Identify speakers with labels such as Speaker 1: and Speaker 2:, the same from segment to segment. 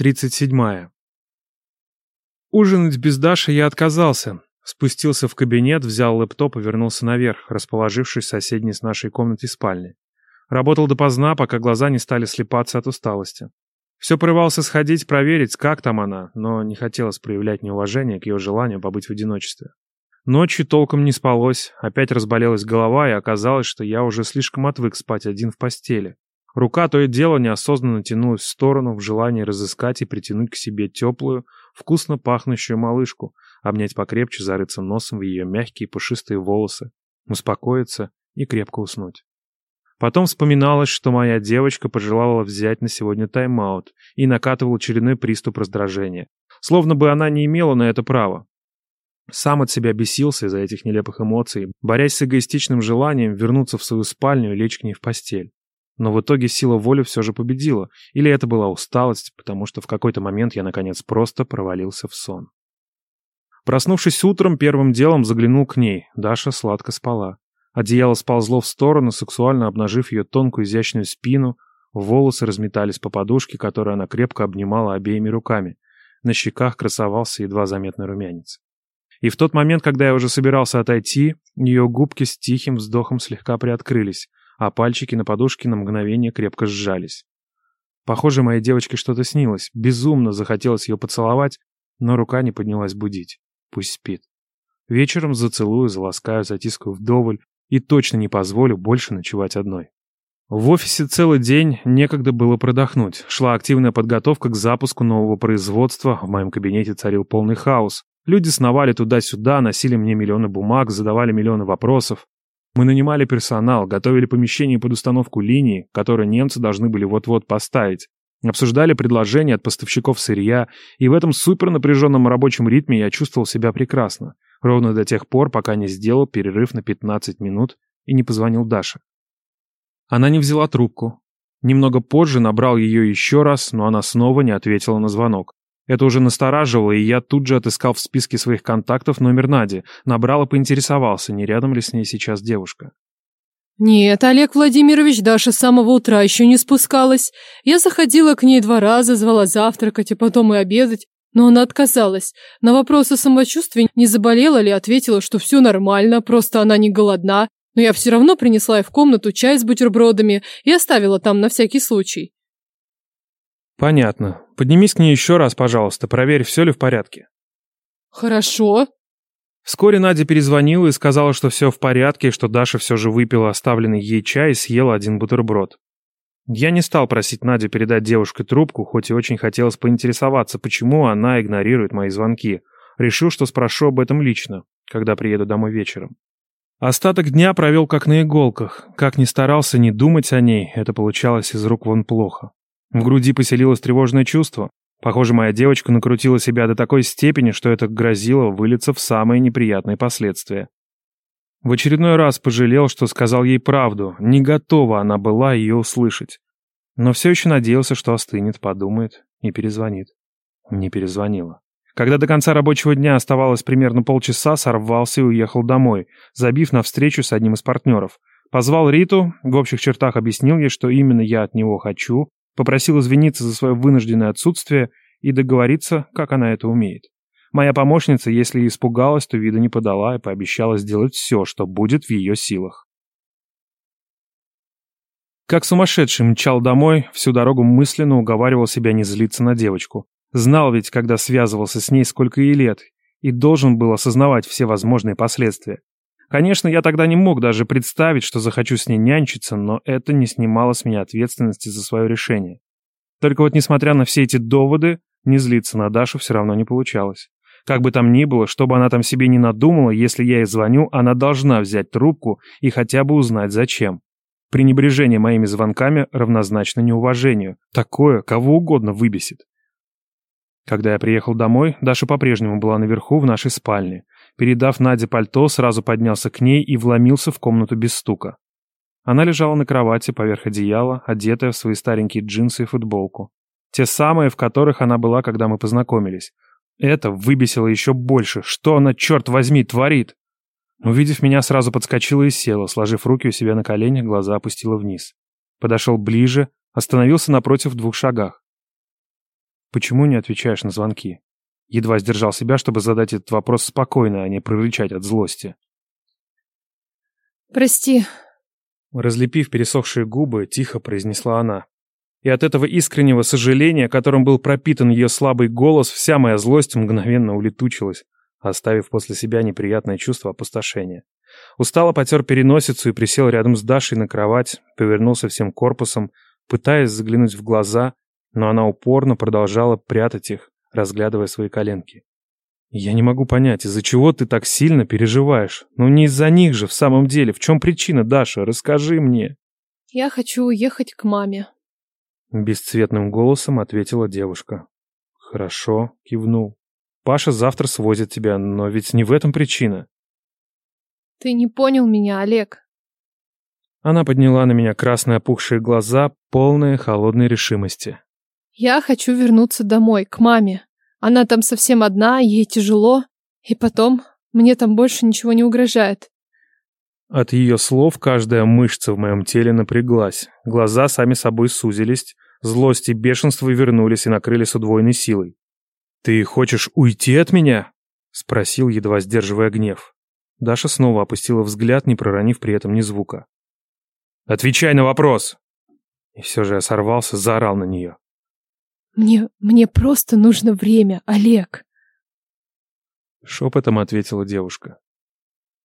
Speaker 1: 37. Ужинать без Даши я отказался. Спустился в кабинет, взял лэптоп и вернулся наверх, расположившись в соседней с нашей комнатой спальни. Работал допоздна, пока глаза не стали слепаться от усталости. Все порывался сходить, проверить, как там она, но не хотелось проявлять неуважение к ее желанию побыть в одиночестве. Ночью толком не спалось, опять разболелась голова, и оказалось, что я уже слишком отвык спать один в постели. Рука то и дело неосознанно тянулась в сторону в желании разыскать и притянуть к себе теплую, вкусно пахнущую малышку, обнять покрепче, зарыться носом в ее мягкие пушистые волосы, успокоиться и крепко уснуть. Потом вспоминалось, что моя девочка пожелала взять на сегодня тайм-аут и накатывал очередной приступ раздражения. Словно бы она не имела на это права. Сам от себя бесился из-за этих нелепых эмоций, борясь с эгоистичным желанием вернуться в свою спальню и лечь к ней в постель. Но в итоге сила воли все же победила. Или это была усталость, потому что в какой-то момент я, наконец, просто провалился в сон. Проснувшись утром, первым делом заглянул к ней. Даша сладко спала. Одеяло сползло в сторону, сексуально обнажив ее тонкую изящную спину. Волосы разметались по подушке, которую она крепко обнимала обеими руками. На щеках красовался едва заметный румянец. И в тот момент, когда я уже собирался отойти, ее губки с тихим вздохом слегка приоткрылись а пальчики на подушке на мгновение крепко сжались. Похоже, моей девочке что-то снилось. Безумно захотелось ее поцеловать, но рука не поднялась будить. Пусть спит. Вечером зацелую, заласкаю, затискаю вдоволь и точно не позволю больше ночевать одной. В офисе целый день некогда было продохнуть. Шла активная подготовка к запуску нового производства, в моем кабинете царил полный хаос. Люди сновали туда-сюда, носили мне миллионы бумаг, задавали миллионы вопросов. Мы нанимали персонал, готовили помещение под установку линии, которое немцы должны были вот-вот поставить. Обсуждали предложения от поставщиков сырья, и в этом супернапряженном рабочем ритме я чувствовал себя прекрасно. Ровно до тех пор, пока не сделал перерыв на 15 минут и не позвонил Даше. Она не взяла трубку. Немного позже набрал ее еще раз, но она снова не ответила на звонок. Это уже настораживало, и я тут же отыскал в списке своих контактов номер Нади, набрал и поинтересовался, не рядом ли с ней сейчас девушка.
Speaker 2: «Нет, Олег Владимирович, Даша с самого утра еще не спускалась. Я заходила к ней два раза, звала завтракать, а потом и обедать, но она отказалась. На вопрос о самочувствии, не заболела ли, ответила, что все нормально, просто она не голодна. Но я все равно принесла ей в комнату чай с бутербродами и оставила там на всякий случай.
Speaker 1: «Понятно. Поднимись к ней еще раз, пожалуйста, проверь, все ли в порядке».
Speaker 2: «Хорошо».
Speaker 1: Вскоре Надя перезвонила и сказала, что все в порядке, что Даша все же выпила оставленный ей чай и съела один бутерброд. Я не стал просить Надю передать девушке трубку, хоть и очень хотелось поинтересоваться, почему она игнорирует мои звонки. Решил, что спрошу об этом лично, когда приеду домой вечером. Остаток дня провел как на иголках. Как ни старался не думать о ней, это получалось из рук вон плохо. В груди поселилось тревожное чувство. Похоже, моя девочка накрутила себя до такой степени, что это грозило вылиться в самые неприятные последствия. В очередной раз пожалел, что сказал ей правду. Не готова она была ее услышать. Но все еще надеялся, что остынет, подумает и перезвонит. Не перезвонила. Когда до конца рабочего дня оставалось примерно полчаса, сорвался и уехал домой, забив на встречу с одним из партнеров. Позвал Риту, в общих чертах объяснил ей, что именно я от него хочу, Попросил извиниться за свое вынужденное отсутствие и договориться, как она это умеет. Моя помощница, если испугалась, то вида не подала и пообещала сделать все, что будет в ее силах. Как сумасшедший мчал домой, всю дорогу мысленно уговаривал себя не злиться на девочку. Знал ведь, когда связывался с ней, сколько ей лет, и должен был осознавать все возможные последствия. Конечно, я тогда не мог даже представить, что захочу с ней нянчиться, но это не снимало с меня ответственности за свое решение. Только вот несмотря на все эти доводы, не злиться на Дашу все равно не получалось. Как бы там ни было, что бы она там себе не надумала, если я ей звоню, она должна взять трубку и хотя бы узнать зачем. Пренебрежение моими звонками равнозначно неуважению. Такое кого угодно выбесит. Когда я приехал домой, Даша по-прежнему была наверху в нашей спальне. Передав Наде пальто, сразу поднялся к ней и вломился в комнату без стука. Она лежала на кровати поверх одеяла, одетая в свои старенькие джинсы и футболку. Те самые, в которых она была, когда мы познакомились. Это выбесило еще больше. Что она, черт возьми, творит? Увидев меня, сразу подскочила и села, сложив руки у себя на коленях, глаза опустила вниз. Подошел ближе, остановился напротив в двух шагах. Почему не отвечаешь на звонки? Едва сдержал себя, чтобы задать этот вопрос спокойно, а не прорычать от злости.
Speaker 2: Прости.
Speaker 1: Разлепив пересохшие губы, тихо произнесла она. И от этого искреннего сожаления, которым был пропитан ее слабый голос, вся моя злость мгновенно улетучилась, оставив после себя неприятное чувство опустошения. Устало потер переносицу и присел рядом с Дашей на кровать, повернулся всем корпусом, пытаясь заглянуть в глаза, но она упорно продолжала прятать их, разглядывая свои коленки. «Я не могу понять, из-за чего ты так сильно переживаешь? Ну не из-за них же, в самом деле. В чем причина, Даша? Расскажи мне».
Speaker 2: «Я хочу уехать к маме», —
Speaker 1: бесцветным голосом ответила девушка. «Хорошо», — кивнул. «Паша завтра свозит тебя, но ведь не в этом причина».
Speaker 2: «Ты не понял меня, Олег».
Speaker 1: Она подняла на меня красные опухшие глаза, полные холодной решимости.
Speaker 2: Я хочу вернуться домой, к маме. Она там совсем одна, ей тяжело. И потом, мне там больше ничего не угрожает.
Speaker 1: От ее слов каждая мышца в моем теле напряглась. Глаза сами собой сузились. Злость и бешенство вернулись и накрыли с удвоенной силой. «Ты хочешь уйти от меня?» — спросил, едва сдерживая гнев. Даша снова опустила взгляд, не проронив при этом ни звука. «Отвечай на вопрос!» И все же я сорвался, заорал на нее.
Speaker 2: Мне... мне просто нужно время, Олег.
Speaker 1: Шепотом ответила девушка.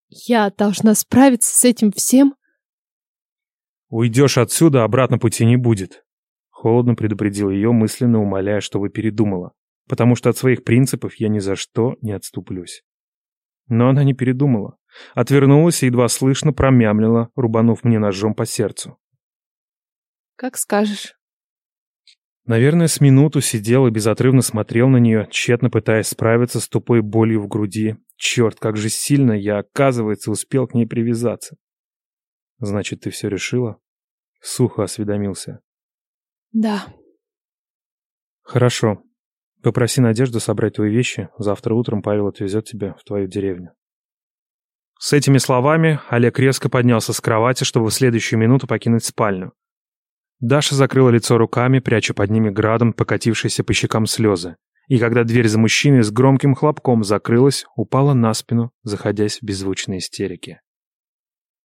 Speaker 2: Я должна справиться с этим всем?
Speaker 1: Уйдешь отсюда, обратно пути не будет. Холодно предупредил ее, мысленно умоляя, чтобы передумала. Потому что от своих принципов я ни за что не отступлюсь. Но она не передумала. Отвернулась и едва слышно промямлила, рубанув мне ножом по сердцу.
Speaker 2: «Как скажешь».
Speaker 1: Наверное, с минуту сидел и безотрывно смотрел на нее, тщетно пытаясь справиться с тупой болью в груди. Черт, как же сильно я, оказывается, успел к ней привязаться. Значит, ты все решила? Сухо осведомился.
Speaker 2: Да.
Speaker 1: Хорошо. Попроси Надежду собрать твои вещи. Завтра утром Павел отвезет тебя в твою деревню. С этими словами Олег резко поднялся с кровати, чтобы в следующую минуту покинуть спальню. Даша закрыла лицо руками, пряча под ними градом покатившиеся по щекам слезы. И когда дверь за мужчиной с громким хлопком закрылась, упала на спину, заходясь в беззвучной истерике.